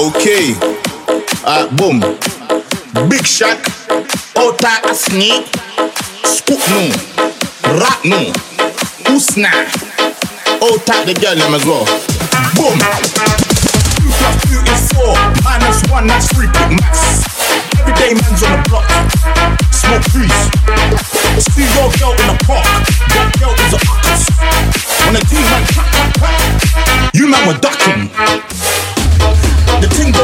Okay. Uh, boom. Big Shaq. Ota no. Rat no. Usna. Ota the girl them as well. Boom. Two plus two is four. Minus one, that's three. Big max. Everyday man's on the block. Smoke trees. See your girl in the park. That girl is a uckus. When the team man clap, clap, clap. You man were ducking.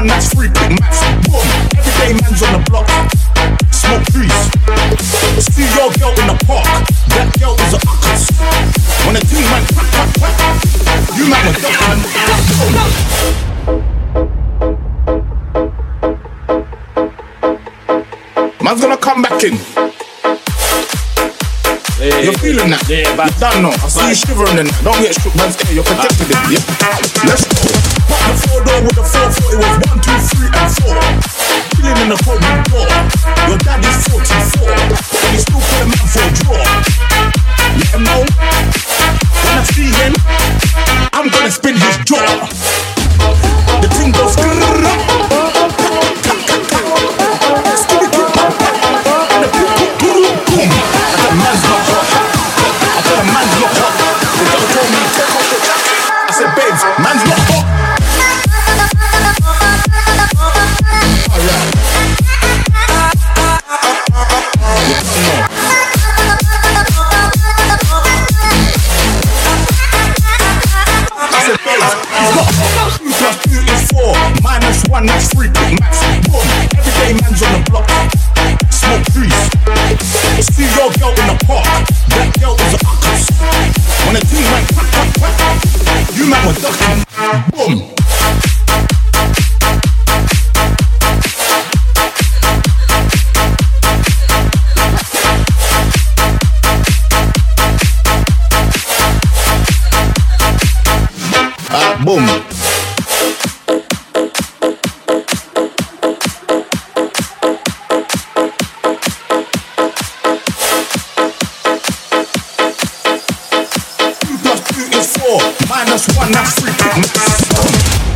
One, that's three. Big max. Boom. Everyday man's on the block. Smoke trees. See your girl in the park. That girl is a uckus. When the team man clap, clap, clap. You man were ducking. Man's gonna come back in. Yeah, You're feeling that? Yeah, but don't know. I see you shivering in that. Don't get shook, man's air. You're protected. Yeah. Let's go. The four door with four four. It was one, two, three, and four. Chilling in the cold door. Your daddy's 44. One, that's three. Max. Boom. Everyday man's on the block. Smoke trees. See your girl in the park. That girl is a uckus. When the team went quack, quack, quack, you man were ducking. Boom. Ah, boom. just wanna freak